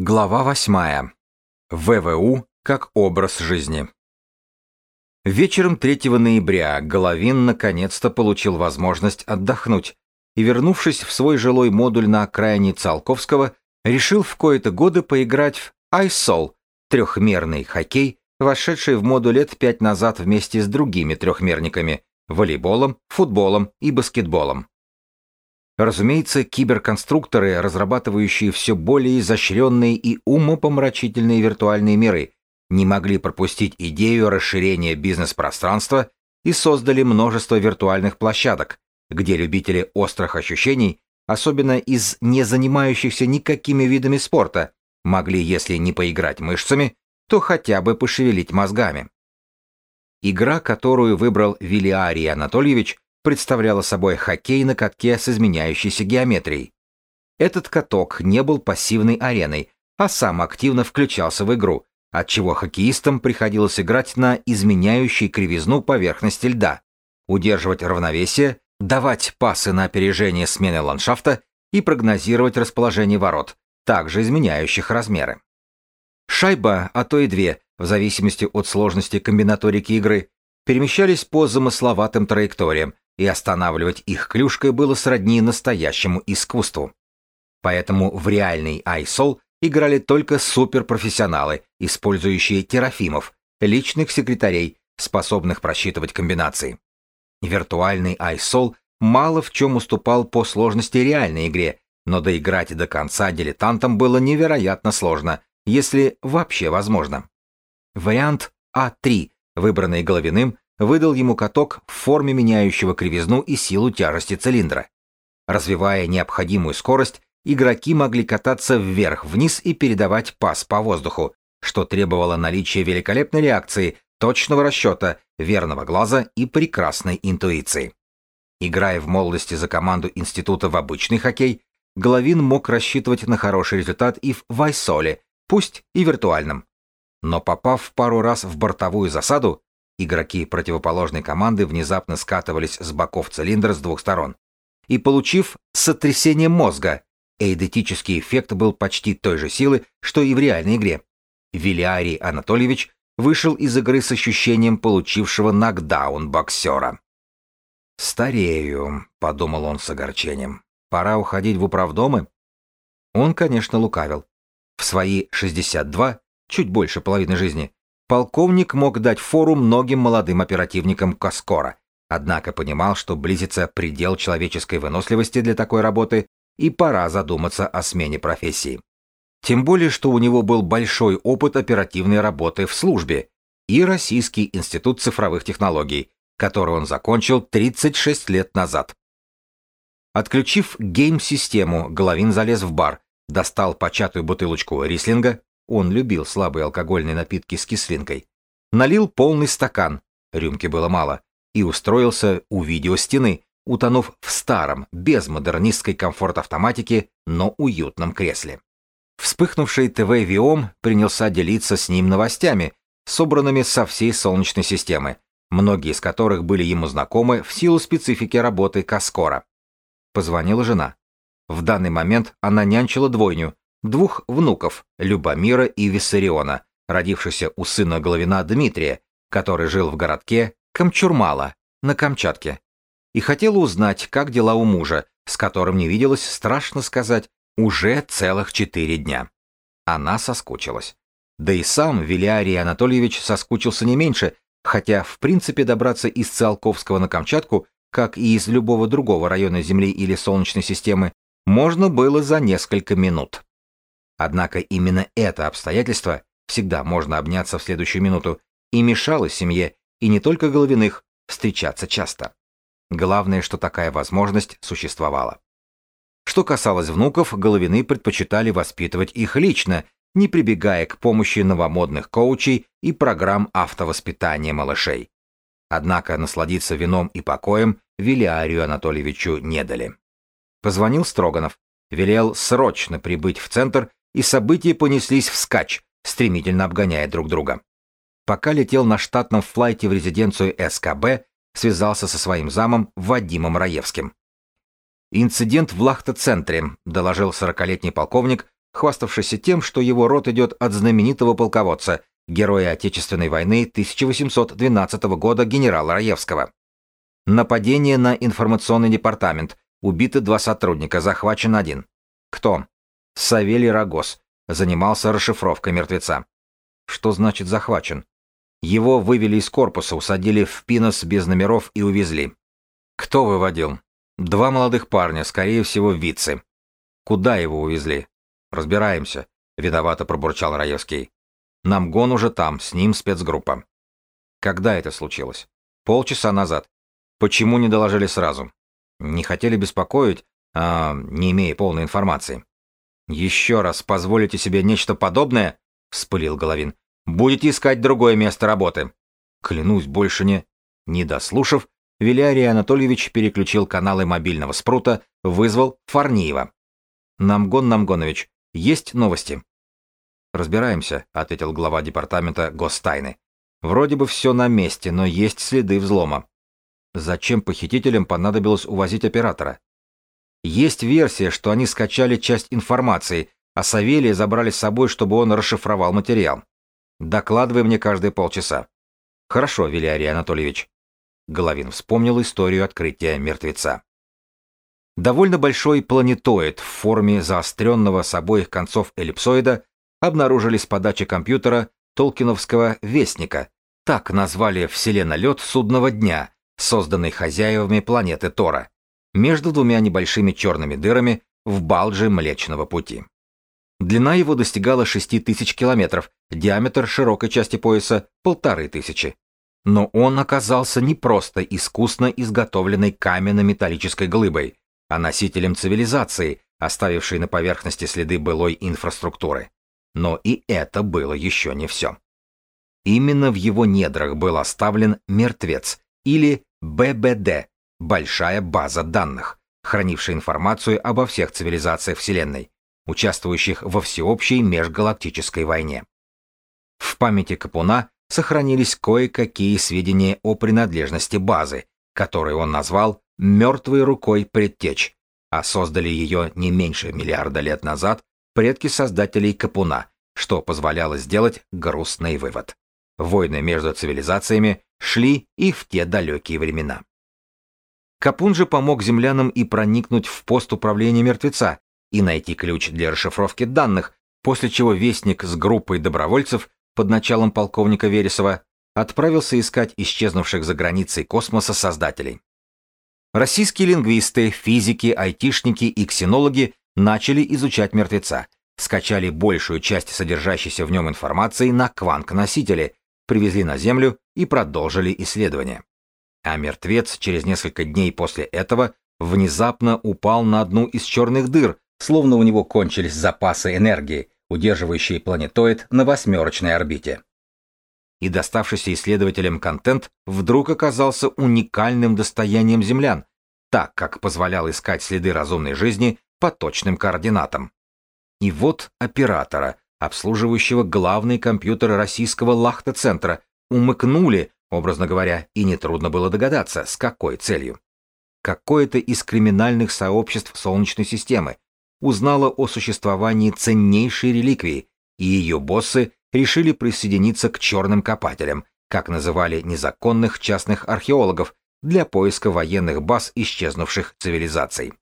Глава 8. ВВУ как образ жизни. Вечером 3 ноября Головин наконец-то получил возможность отдохнуть и, вернувшись в свой жилой модуль на окраине Циолковского, решил в кои-то годы поиграть в iSol, трехмерный хоккей, вошедший в моду лет пять назад вместе с другими трехмерниками – волейболом, футболом и баскетболом. Разумеется, киберконструкторы, разрабатывающие все более изощренные и умопомрачительные виртуальные миры, не могли пропустить идею расширения бизнес-пространства и создали множество виртуальных площадок, где любители острых ощущений, особенно из не занимающихся никакими видами спорта, могли, если не поиграть мышцами, то хотя бы пошевелить мозгами. Игра, которую выбрал Вилиарий Анатольевич, представляла собой хоккей на катке с изменяющейся геометрией. Этот каток не был пассивной ареной, а сам активно включался в игру, отчего хоккеистам приходилось играть на изменяющей кривизну поверхности льда, удерживать равновесие, давать пасы на опережение смены ландшафта и прогнозировать расположение ворот, также изменяющих размеры. Шайба, а то и две, в зависимости от сложности комбинаторики игры, перемещались по замысловатым траекториям, и останавливать их клюшкой было сродни настоящему искусству. Поэтому в реальный iSol играли только суперпрофессионалы, использующие терафимов, личных секретарей, способных просчитывать комбинации. Виртуальный iSol мало в чем уступал по сложности реальной игре, но доиграть до конца дилетантам было невероятно сложно, если вообще возможно. Вариант А3, выбранный Головиным, выдал ему каток в форме меняющего кривизну и силу тяжести цилиндра. Развивая необходимую скорость, игроки могли кататься вверх-вниз и передавать пас по воздуху, что требовало наличия великолепной реакции, точного расчета, верного глаза и прекрасной интуиции. Играя в молодости за команду института в обычный хоккей, Головин мог рассчитывать на хороший результат и в Вайсоле, пусть и виртуальном. Но попав пару раз в бортовую засаду, Игроки противоположной команды внезапно скатывались с боков цилиндра с двух сторон. И получив сотрясение мозга, эйдетический эффект был почти той же силы, что и в реальной игре. Вилиарий Анатольевич вышел из игры с ощущением получившего нокдаун боксера. «Старею», — подумал он с огорчением. «Пора уходить в управдомы?» Он, конечно, лукавил. В свои 62, чуть больше половины жизни, Полковник мог дать фору многим молодым оперативникам Каскора, однако понимал, что близится предел человеческой выносливости для такой работы и пора задуматься о смене профессии. Тем более, что у него был большой опыт оперативной работы в службе и Российский институт цифровых технологий, который он закончил 36 лет назад. Отключив гейм-систему, Головин залез в бар, достал початую бутылочку рислинга, он любил слабые алкогольные напитки с кислинкой. Налил полный стакан, рюмки было мало, и устроился у видеостены, утонув в старом, без модернистской комфорт-автоматики, но уютном кресле. Вспыхнувший ТВ Виом принялся делиться с ним новостями, собранными со всей Солнечной системы, многие из которых были ему знакомы в силу специфики работы Каскора. Позвонила жена. В данный момент она нянчила двойню, двух внуков, Любомира и Виссариона, родившихся у сына Головина Дмитрия, который жил в городке Камчурмала на Камчатке, и хотела узнать, как дела у мужа, с которым не виделась, страшно сказать, уже целых четыре дня. Она соскучилась. Да и сам Вилярий Анатольевич соскучился не меньше, хотя, в принципе, добраться из Циолковского на Камчатку, как и из любого другого района Земли или Солнечной системы, можно было за несколько минут. Однако именно это обстоятельство, всегда можно обняться в следующую минуту, и мешало семье, и не только Головиных, встречаться часто. Главное, что такая возможность существовала. Что касалось внуков, Головины предпочитали воспитывать их лично, не прибегая к помощи новомодных коучей и программ автовоспитания малышей. Однако насладиться вином и покоем Вилиарию Анатольевичу не дали. Позвонил Строганов, велел срочно прибыть в центр и события понеслись вскачь, стремительно обгоняя друг друга. Пока летел на штатном флайте в резиденцию СКБ, связался со своим замом Вадимом Раевским. «Инцидент в Лахта-центре», — доложил сорокалетний полковник, хваставшийся тем, что его род идет от знаменитого полководца, героя Отечественной войны 1812 года генерала Раевского. Нападение на информационный департамент. Убиты два сотрудника, захвачен один. Кто? Савелий Рогос. Занимался расшифровкой мертвеца. Что значит захвачен? Его вывели из корпуса, усадили в пинос без номеров и увезли. Кто выводил? Два молодых парня, скорее всего, вицы. Куда его увезли? Разбираемся, виновато пробурчал Раевский. Намгон уже там, с ним спецгруппа. Когда это случилось? Полчаса назад. Почему не доложили сразу? Не хотели беспокоить, а не имея полной информации. Еще раз позволите себе нечто подобное? Вспылил Головин. Будете искать другое место работы. Клянусь, больше не... Не дослушав, Вилярий Анатольевич переключил каналы мобильного спрута, вызвал Фарниева. «Намгон Намгонович, есть новости?» «Разбираемся», — ответил глава департамента гостайны. «Вроде бы все на месте, но есть следы взлома». Зачем похитителям понадобилось увозить оператора? Есть версия, что они скачали часть информации, а Савелия забрали с собой, чтобы он расшифровал материал. Докладывай мне каждые полчаса. Хорошо, Вилярий Анатольевич. Головин вспомнил историю открытия мертвеца. Довольно большой планетоид в форме заостренного с обоих концов эллипсоида обнаружили с подачи компьютера Толкиновского «Вестника», так назвали вселенолет судного дня, созданный хозяевами планеты Тора, между двумя небольшими черными дырами в балже Млечного Пути. Длина его достигала 6000 километров, диаметр широкой части пояса – полторы тысячи. Но он оказался не просто искусно изготовленной каменно-металлической глыбой, а носителем цивилизации, оставившей на поверхности следы былой инфраструктуры. Но и это было еще не все. Именно в его недрах был оставлен мертвец, или ББД – большая база данных, хранившая информацию обо всех цивилизациях Вселенной, участвующих во всеобщей межгалактической войне. В памяти Капуна сохранились кое-какие сведения о принадлежности базы, которую он назвал «мертвой рукой предтеч», а создали ее не меньше миллиарда лет назад предки создателей Капуна, что позволяло сделать грустный вывод. Войны между цивилизациями шли и в те далекие времена. Капун же помог землянам и проникнуть в пост управления мертвеца, и найти ключ для расшифровки данных, после чего Вестник с группой добровольцев под началом полковника Вересова отправился искать исчезнувших за границей космоса создателей. Российские лингвисты, физики, айтишники и ксенологи начали изучать мертвеца, скачали большую часть содержащейся в нем информации на кванк-носители, привезли на Землю и продолжили исследования. А мертвец через несколько дней после этого внезапно упал на одну из черных дыр, словно у него кончились запасы энергии, удерживающие планетоид на восьмерочной орбите. И доставшийся исследователям контент вдруг оказался уникальным достоянием землян, так как позволял искать следы разумной жизни по точным координатам. И вот оператора, обслуживающего главный компьютер российского лахта-центра, умыкнули, образно говоря, и нетрудно было догадаться, с какой целью. Какое-то из криминальных сообществ Солнечной системы, узнала о существовании ценнейшей реликвии, и ее боссы решили присоединиться к черным копателям, как называли незаконных частных археологов, для поиска военных баз исчезнувших цивилизаций.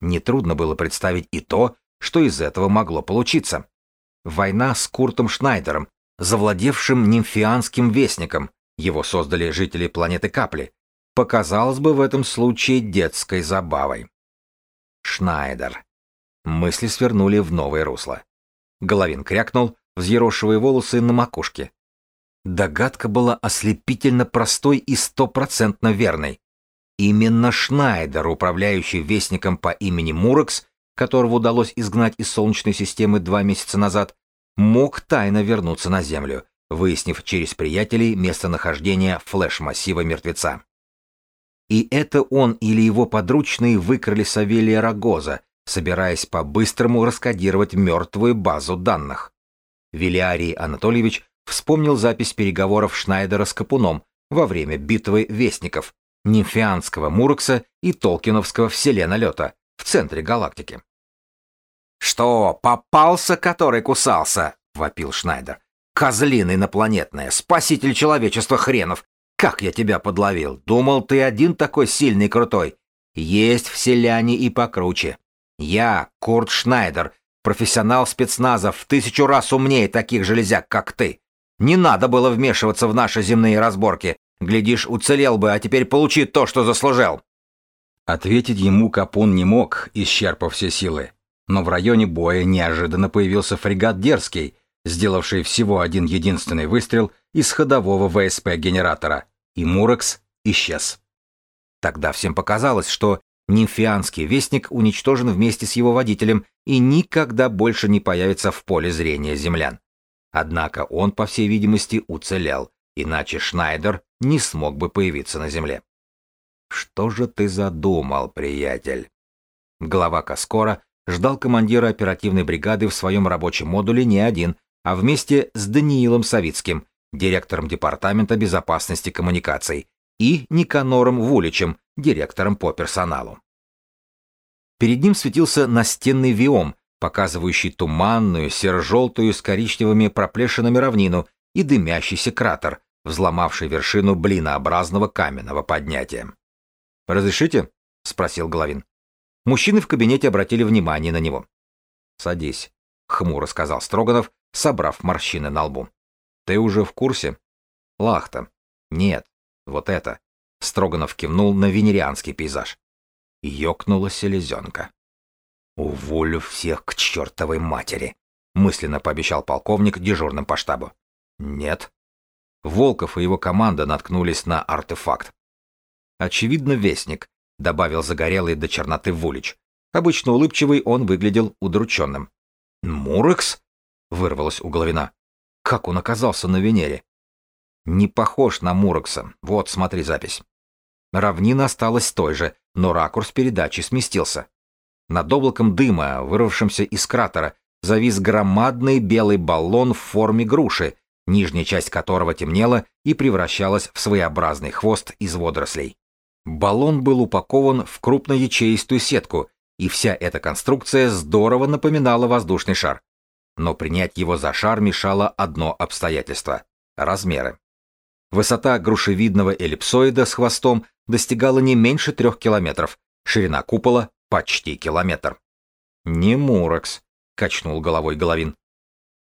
Нетрудно было представить и то, что из этого могло получиться. Война с Куртом Шнайдером, завладевшим нимфианским вестником, его создали жители планеты Капли, показалось бы в этом случае детской забавой. Шнайдер. Мысли свернули в новое русло. Головин крякнул, взъерошивая волосы на макушке. Догадка была ослепительно простой и стопроцентно верной. Именно Шнайдер, управляющий вестником по имени Мурекс, которого удалось изгнать из Солнечной системы два месяца назад, мог тайно вернуться на Землю, выяснив через приятелей местонахождение флеш-массива мертвеца. И это он или его подручные выкрали Савелия Рогоза, собираясь по-быстрому раскодировать мертвую базу данных. Вилиарий Анатольевич вспомнил запись переговоров Шнайдера с Капуном во время битвы Вестников, Нимфианского Мурекса и Толкиновского Вселенолета в центре галактики. «Что, попался, который кусался?» — вопил Шнайдер. «Козлина инопланетная, спаситель человечества хренов! Как я тебя подловил! Думал, ты один такой сильный и крутой! Есть вселяне и покруче. Я, Курт Шнайдер, профессионал спецназа, в тысячу раз умнее таких железяк, как ты. Не надо было вмешиваться в наши земные разборки. Глядишь, уцелел бы, а теперь получи то, что заслужил. Ответить ему Капун не мог, исчерпав все силы. Но в районе боя неожиданно появился фрегат «Дерзкий», сделавший всего один единственный выстрел из ходового ВСП-генератора, и Мурекс исчез. Тогда всем показалось, что нимфианский вестник уничтожен вместе с его водителем и никогда больше не появится в поле зрения землян. Однако он, по всей видимости, уцелел, иначе Шнайдер не смог бы появиться на Земле. «Что же ты задумал, приятель?» Глава Каскора ждал командира оперативной бригады в своем рабочем модуле не один, а вместе с Даниилом Савицким, директором Департамента безопасности коммуникаций, и Никанором Вуличем, директором по персоналу. Перед ним светился настенный виом, показывающий туманную, серо-желтую с коричневыми проплешинами равнину и дымящийся кратер, взломавший вершину блинообразного каменного поднятия. «Разрешите?» — спросил Головин. Мужчины в кабинете обратили внимание на него. «Садись», — хмуро сказал Строганов, собрав морщины на лбу. «Ты уже в курсе?» «Лахта». «Нет, вот это». Строганов кивнул на венерианский пейзаж. Ёкнула селезенка. «Уволю всех к чертовой матери», — мысленно пообещал полковник дежурным по штабу. «Нет». Волков и его команда наткнулись на артефакт. «Очевидно, вестник», — добавил загорелый до черноты Вулич. Обычно улыбчивый он выглядел удрученным. «Мурекс?» — вырвалось у Головина. «Как он оказался на Венере?» «Не похож на Мурекса. Вот, смотри запись». Равнина осталась той же, но ракурс передачи сместился. Над облаком дыма, вырвавшимся из кратера, завис громадный белый баллон в форме груши, нижняя часть которого темнела и превращалась в своеобразный хвост из водорослей. Баллон был упакован в крупноячеистую сетку, и вся эта конструкция здорово напоминала воздушный шар. Но принять его за шар мешало одно обстоятельство — размеры. Высота грушевидного эллипсоида с хвостом достигала не меньше трех километров, ширина купола Почти километр. Не Мурекс, качнул головой Головин.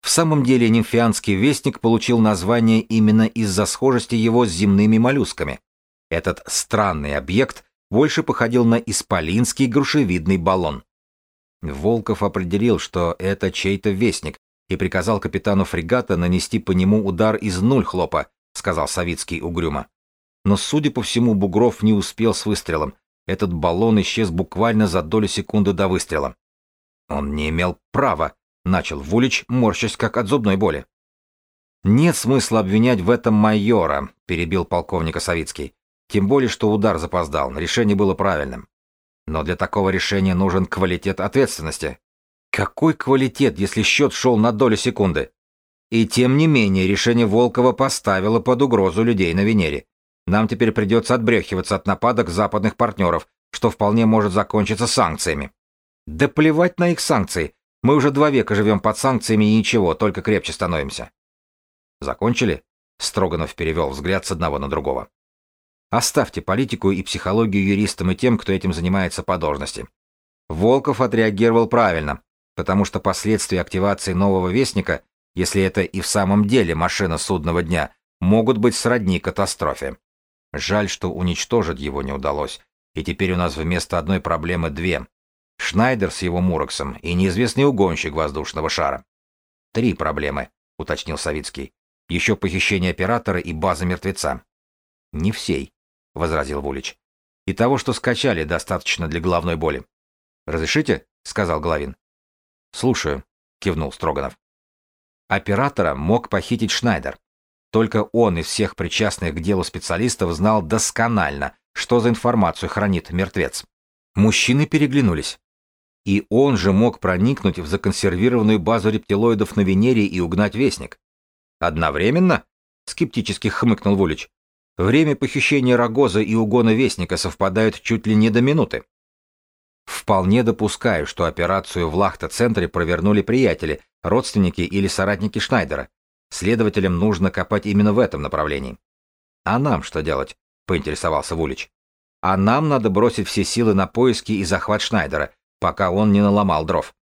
В самом деле нимфианский вестник получил название именно из-за схожести его с земными моллюсками. Этот странный объект больше походил на исполинский грушевидный баллон. Волков определил, что это чей-то вестник, и приказал капитану фрегата нанести по нему удар из нуль хлопа, сказал Савицкий угрюмо. Но, судя по всему, Бугров не успел с выстрелом, этот баллон исчез буквально за долю секунды до выстрела. Он не имел права, начал Вулич, морщась как от зубной боли. Нет смысла обвинять в этом майора, перебил полковника Савицкий. Тем более, что удар запоздал, решение было правильным. Но для такого решения нужен квалитет ответственности. Какой квалитет, если счет шел на долю секунды? И тем не менее, решение Волкова поставило под угрозу людей на Венере. Нам теперь придется отбрехиваться от нападок западных партнеров, что вполне может закончиться санкциями. Да плевать на их санкции. Мы уже два века живем под санкциями и ничего, только крепче становимся. Закончили? Строганов перевел взгляд с одного на другого. Оставьте политику и психологию юристам и тем, кто этим занимается по должности. Волков отреагировал правильно, потому что последствия активации нового вестника, если это и в самом деле машина судного дня, могут быть сродни катастрофе. Жаль, что уничтожить его не удалось, и теперь у нас вместо одной проблемы две. Шнайдер с его Муроксом и неизвестный угонщик воздушного шара. Три проблемы, уточнил Савицкий. Еще похищение оператора и база мертвеца. Не всей, возразил Вулич. И того, что скачали, достаточно для головной боли. Разрешите? сказал Головин. Слушаю, кивнул Строганов. Оператора мог похитить Шнайдер. Только он из всех причастных к делу специалистов знал досконально, что за информацию хранит мертвец. Мужчины переглянулись. И он же мог проникнуть в законсервированную базу рептилоидов на Венере и угнать Вестник. Одновременно? Скептически хмыкнул Вулич. Время похищения Рогоза и угона Вестника совпадают чуть ли не до минуты. Вполне допускаю, что операцию в Лахта-центре провернули приятели, родственники или соратники Шнайдера. Следователям нужно копать именно в этом направлении. А нам что делать? поинтересовался Вулич. А нам надо бросить все силы на поиски и захват Шнайдера, пока он не наломал дров.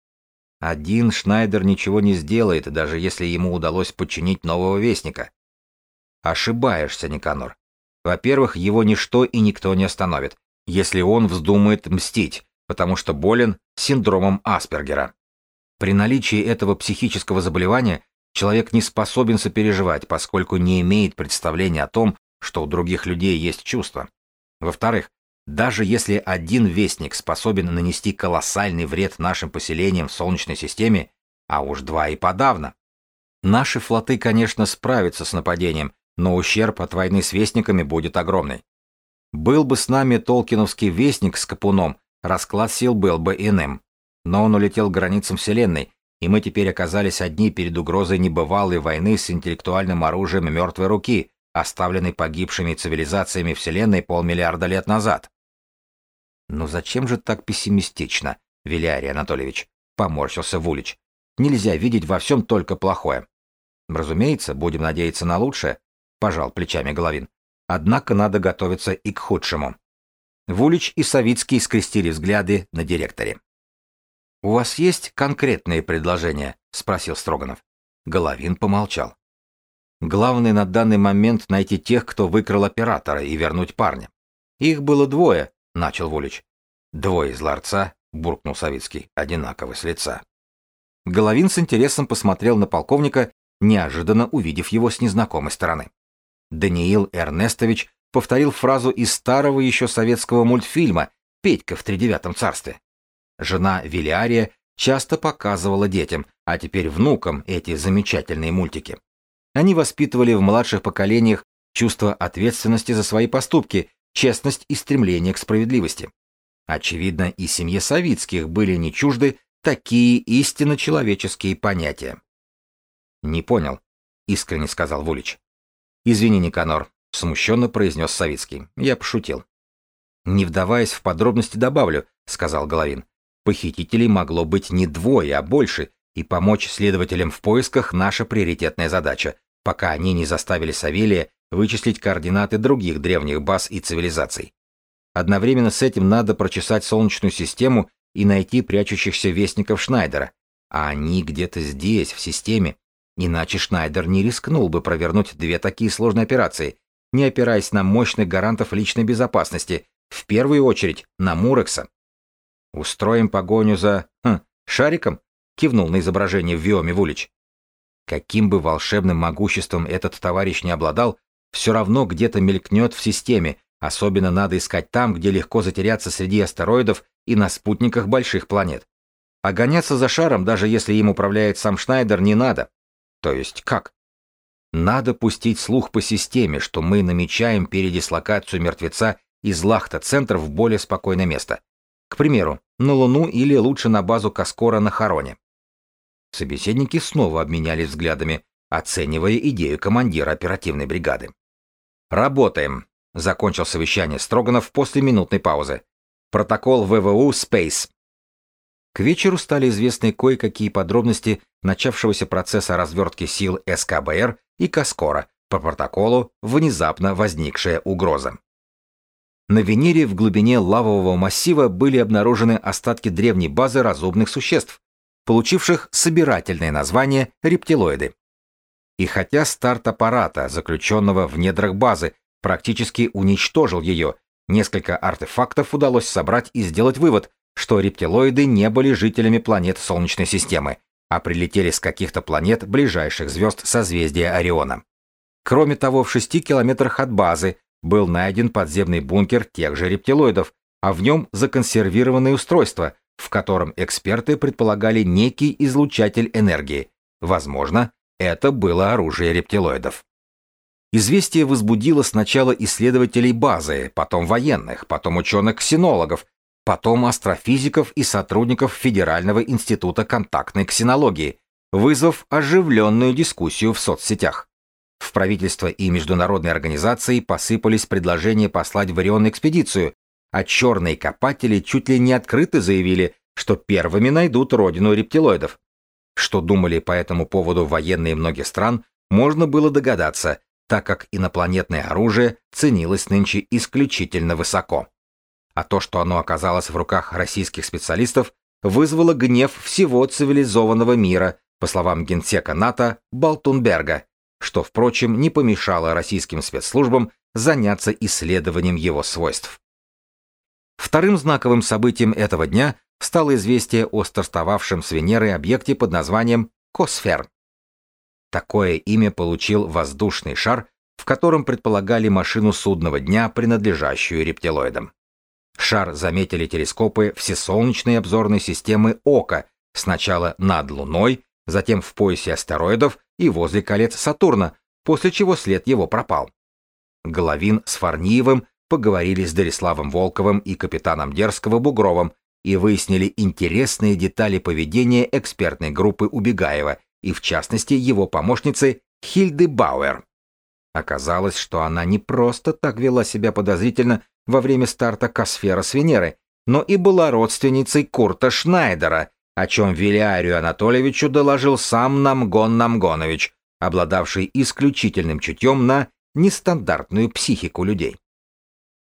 Один Шнайдер ничего не сделает, даже если ему удалось подчинить нового вестника. Ошибаешься, Никанор. Во-первых, его ничто и никто не остановит, если он вздумает мстить, потому что болен синдромом Аспергера. При наличии этого психического заболевания человек не способен сопереживать, поскольку не имеет представления о том, что у других людей есть чувства. Во-вторых, даже если один вестник способен нанести колоссальный вред нашим поселениям в Солнечной системе, а уж два и подавно. Наши флоты, конечно, справятся с нападением, но ущерб от войны с вестниками будет огромный. Был бы с нами толкиновский вестник с Капуном, расклад сил был бы иным. Но он улетел к границам Вселенной, и мы теперь оказались одни перед угрозой небывалой войны с интеллектуальным оружием мертвой руки, оставленной погибшими цивилизациями Вселенной полмиллиарда лет назад. «Ну зачем же так пессимистично, Вилярий Анатольевич?» — поморщился Вулич. «Нельзя видеть во всем только плохое». «Разумеется, будем надеяться на лучшее», — пожал плечами Головин. «Однако надо готовиться и к худшему». Вулич и Савицкий скрестили взгляды на директоре. «У вас есть конкретные предложения?» — спросил Строганов. Головин помолчал. «Главное на данный момент найти тех, кто выкрал оператора, и вернуть парня. Их было двое, — начал Волич. «Двое из ларца», — буркнул Савицкий, одинаковый с лица. Головин с интересом посмотрел на полковника, неожиданно увидев его с незнакомой стороны. Даниил Эрнестович повторил фразу из старого еще советского мультфильма «Петька в тридевятом царстве». Жена Велиария часто показывала детям, а теперь внукам эти замечательные мультики. Они воспитывали в младших поколениях чувство ответственности за свои поступки честность и стремление к справедливости. Очевидно, и семье Савицких были не чужды такие истинно человеческие понятия. «Не понял», — искренне сказал Вулич. «Извини, Никанор», — смущенно произнес Савицкий. «Я пошутил». «Не вдаваясь в подробности, добавлю», — сказал Головин. «Похитителей могло быть не двое, а больше, и помочь следователям в поисках — наша приоритетная задача, пока они не заставили Савелия вычислить координаты других древних баз и цивилизаций. Одновременно с этим надо прочесать Солнечную систему и найти прячущихся вестников Шнайдера, а они где-то здесь, в системе, иначе Шнайдер не рискнул бы провернуть две такие сложные операции, не опираясь на мощных гарантов личной безопасности, в первую очередь на Мурекса. «Устроим погоню за... Хм, шариком?» — кивнул на изображение в Виоме Вулич. Каким бы волшебным могуществом этот товарищ не обладал, все равно где-то мелькнет в системе, особенно надо искать там, где легко затеряться среди астероидов и на спутниках больших планет. А гоняться за шаром, даже если им управляет сам Шнайдер, не надо. То есть как? Надо пустить слух по системе, что мы намечаем передислокацию мертвеца из Лахта-центра в более спокойное место. К примеру, на Луну или лучше на базу Каскора на Хароне. Собеседники снова обменялись взглядами, оценивая идею командира оперативной бригады. «Работаем», — закончил совещание Строганов после минутной паузы. «Протокол ВВУ Space». К вечеру стали известны кое-какие подробности начавшегося процесса развертки сил СКБР и Каскора по протоколу «Внезапно возникшая угроза». На Венере в глубине лавового массива были обнаружены остатки древней базы разумных существ, получивших собирательное название рептилоиды. И хотя старт аппарата, заключенного в недрах базы, практически уничтожил ее, несколько артефактов удалось собрать и сделать вывод, что рептилоиды не были жителями планет Солнечной системы, а прилетели с каких-то планет ближайших звезд созвездия Ориона. Кроме того, в шести километрах от базы был найден подземный бункер тех же рептилоидов, а в нем законсервированное устройство, в котором эксперты предполагали некий излучатель энергии, возможно, это было оружие рептилоидов. Известие возбудило сначала исследователей базы, потом военных, потом ученых-ксенологов, потом астрофизиков и сотрудников Федерального института контактной ксенологии, вызвав оживленную дискуссию в соцсетях. В правительство и международные организации посыпались предложения послать в Орион экспедицию, а черные копатели чуть ли не открыто заявили, что первыми найдут родину рептилоидов. Что думали по этому поводу военные многих стран, можно было догадаться, так как инопланетное оружие ценилось нынче исключительно высоко. А то, что оно оказалось в руках российских специалистов, вызвало гнев всего цивилизованного мира, по словам генсека НАТО Балтунберга, что, впрочем, не помешало российским спецслужбам заняться исследованием его свойств. Вторым знаковым событием этого дня стало известие о стартовавшем с Венеры объекте под названием Косфер. Такое имя получил воздушный шар, в котором предполагали машину судного дня, принадлежащую рептилоидам. Шар заметили телескопы всесолнечной обзорной системы ОКА, сначала над Луной, затем в поясе астероидов и возле колец Сатурна, после чего след его пропал. Головин с Фарниевым поговорили с Дариславом Волковым и капитаном Дерского Бугровым и выяснили интересные детали поведения экспертной группы Убегаева и, в частности, его помощницы Хильды Бауэр. Оказалось, что она не просто так вела себя подозрительно во время старта Косфера с Венеры, но и была родственницей Курта Шнайдера, о чем Вилярию Анатольевичу доложил сам Намгон Намгонович, обладавший исключительным чутьем на нестандартную психику людей.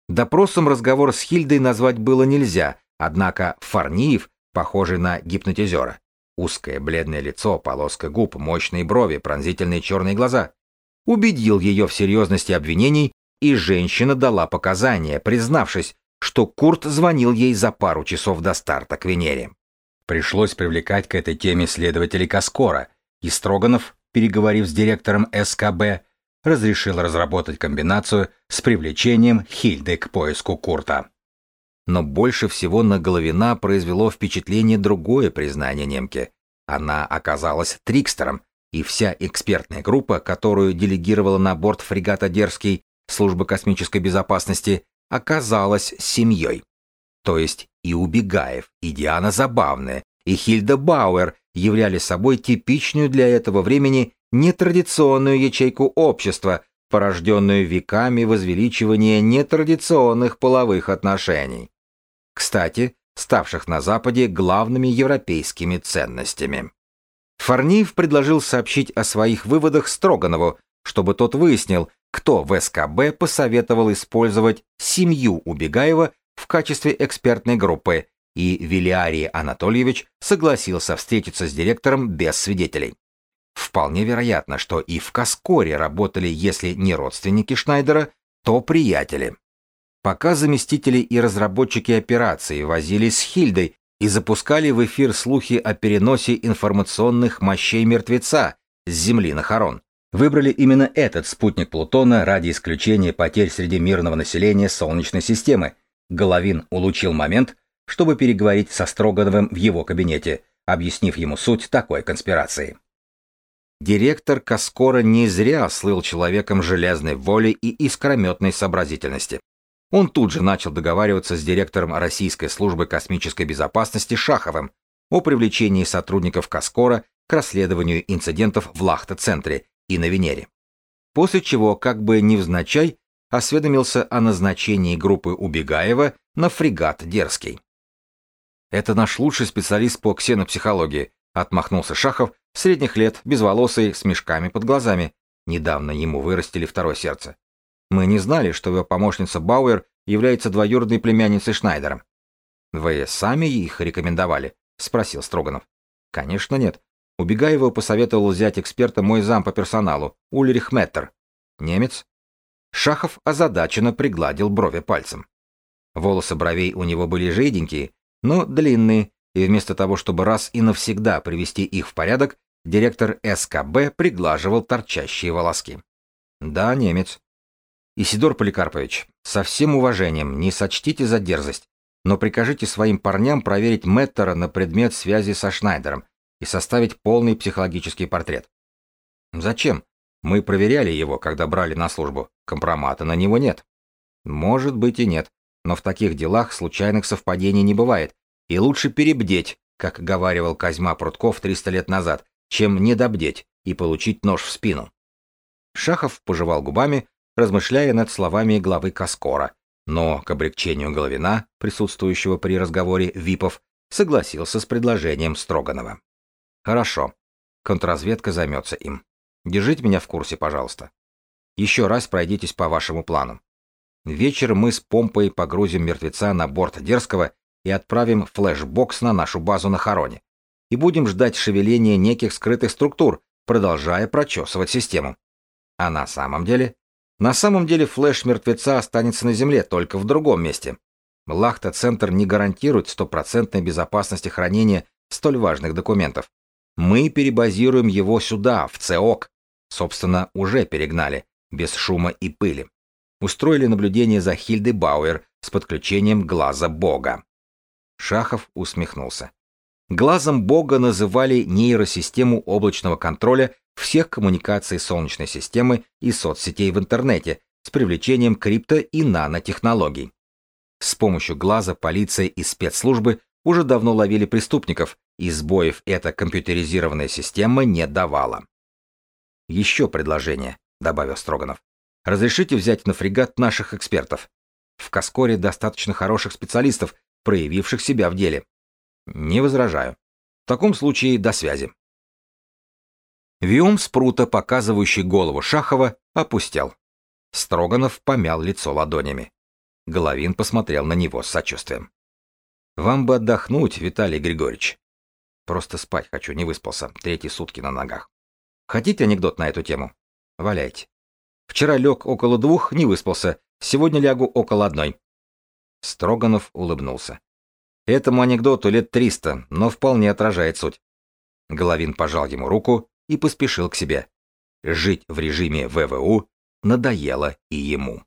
Допросом разговор с Хильдой назвать было нельзя, однако Фарниев, похожий на гипнотизера, узкое бледное лицо, полоска губ, мощные брови, пронзительные черные глаза, убедил ее в серьезности обвинений, и женщина дала показания, признавшись, что Курт звонил ей за пару часов до старта к Венере. Пришлось привлекать к этой теме следователей Каскора, и Строганов, переговорив с директором СКБ, разрешил разработать комбинацию с привлечением Хильды к поиску Курта. Но больше всего на Головина произвело впечатление другое признание немки. Она оказалась трикстером, и вся экспертная группа, которую делегировала на борт фрегата «Дерзкий» служба космической безопасности, оказалась семьей. То есть и Убегаев, и Диана Забавная, и Хильда Бауэр являли собой типичную для этого времени нетрадиционную ячейку общества, порожденную веками возвеличивания нетрадиционных половых отношений. Кстати, ставших на Западе главными европейскими ценностями. Фарниев предложил сообщить о своих выводах Строганову, чтобы тот выяснил, кто в СКБ посоветовал использовать семью Убегаева в качестве экспертной группы, и Вилиарий Анатольевич согласился встретиться с директором без свидетелей. Вполне вероятно, что и в Каскоре работали, если не родственники Шнайдера, то приятели. Пока заместители и разработчики операции возились с Хильдой и запускали в эфир слухи о переносе информационных мощей мертвеца с Земли на Харон, выбрали именно этот спутник Плутона ради исключения потерь среди мирного населения Солнечной системы. Головин улучил момент, чтобы переговорить со Строгановым в его кабинете, объяснив ему суть такой конспирации. Директор Каскора не зря слыл человеком железной воли и искрометной сообразительности. Он тут же начал договариваться с директором Российской службы космической безопасности Шаховым о привлечении сотрудников Каскора к расследованию инцидентов в Лахта-центре и на Венере. После чего, как бы невзначай, осведомился о назначении группы Убегаева на фрегат Дерзкий. «Это наш лучший специалист по ксенопсихологии», — отмахнулся Шахов, средних лет, безволосый, с мешками под глазами. Недавно ему вырастили второе сердце. Мы не знали, что его помощница Бауэр является двоюродной племянницей Шнайдера. «Вы сами их рекомендовали?» — спросил Строганов. «Конечно нет. Убегаева посоветовал взять эксперта мой зам по персоналу, Ульрих Меттер. Немец?» Шахов озадаченно пригладил брови пальцем. Волосы бровей у него были жиденькие, но длинные, и вместо того, чтобы раз и навсегда привести их в порядок, директор СКБ приглаживал торчащие волоски. «Да, немец. Исидор Поликарпович, со всем уважением, не сочтите за дерзость, но прикажите своим парням проверить Мэттера на предмет связи со Шнайдером и составить полный психологический портрет. Зачем? Мы проверяли его, когда брали на службу. Компромата на него нет. Может быть и нет, но в таких делах случайных совпадений не бывает, и лучше перебдеть, как говаривал Козьма Прутков 300 лет назад, чем недобдеть и получить нож в спину. Шахов пожевал губами, размышляя над словами главы Каскора, Но к облегчению Головина, присутствующего при разговоре ВИПов, согласился с предложением Строганова. Хорошо. Контрразведка займется им. Держите меня в курсе, пожалуйста. Еще раз пройдитесь по вашему плану. Вечером мы с помпой погрузим мертвеца на борт Дерзкого и отправим флешбокс на нашу базу на Хороне. И будем ждать шевеления неких скрытых структур, продолжая прочесывать систему. А на самом деле? На самом деле флеш мертвеца останется на Земле, только в другом месте. Лахта-центр не гарантирует стопроцентной безопасности хранения столь важных документов. Мы перебазируем его сюда, в ЦОК. Собственно, уже перегнали, без шума и пыли. Устроили наблюдение за Хильдой Бауэр с подключением глаза Бога. Шахов усмехнулся. Глазом Бога называли нейросистему облачного контроля всех коммуникаций Солнечной системы и соцсетей в интернете с привлечением крипто- и нанотехнологий. С помощью глаза полиция и спецслужбы уже давно ловили преступников, и сбоев эта компьютеризированная система не давала. «Еще предложение», — добавил Строганов. «Разрешите взять на фрегат наших экспертов. В Каскоре достаточно хороших специалистов, проявивших себя в деле. Не возражаю. В таком случае до связи. Виум спрута, показывающий голову Шахова, опустел. Строганов помял лицо ладонями. Головин посмотрел на него с сочувствием. «Вам бы отдохнуть, Виталий Григорьевич. Просто спать хочу, не выспался. Третьи сутки на ногах. Хотите анекдот на эту тему? Валяйте. Вчера лег около двух, не выспался. Сегодня лягу около одной. Строганов улыбнулся. Этому анекдоту лет триста, но вполне отражает суть. Головин пожал ему руку и поспешил к себе. Жить в режиме ВВУ надоело и ему.